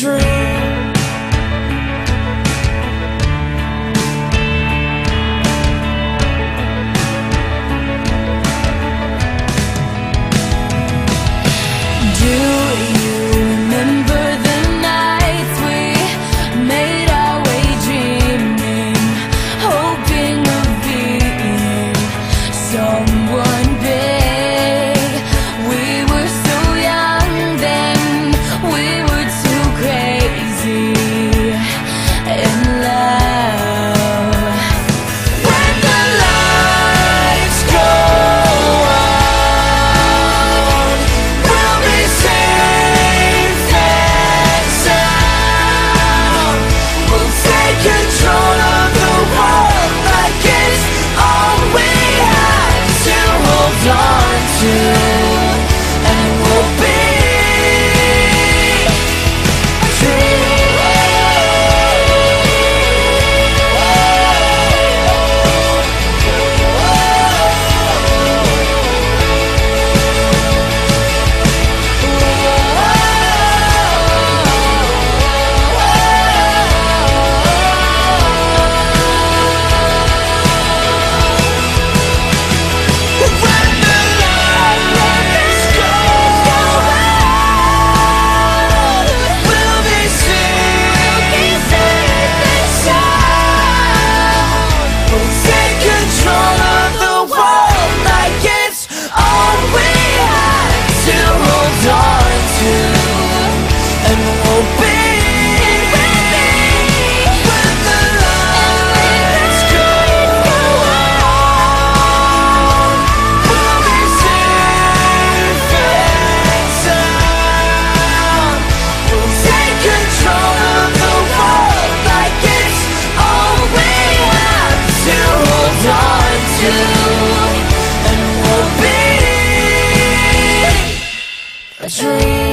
dream. dream.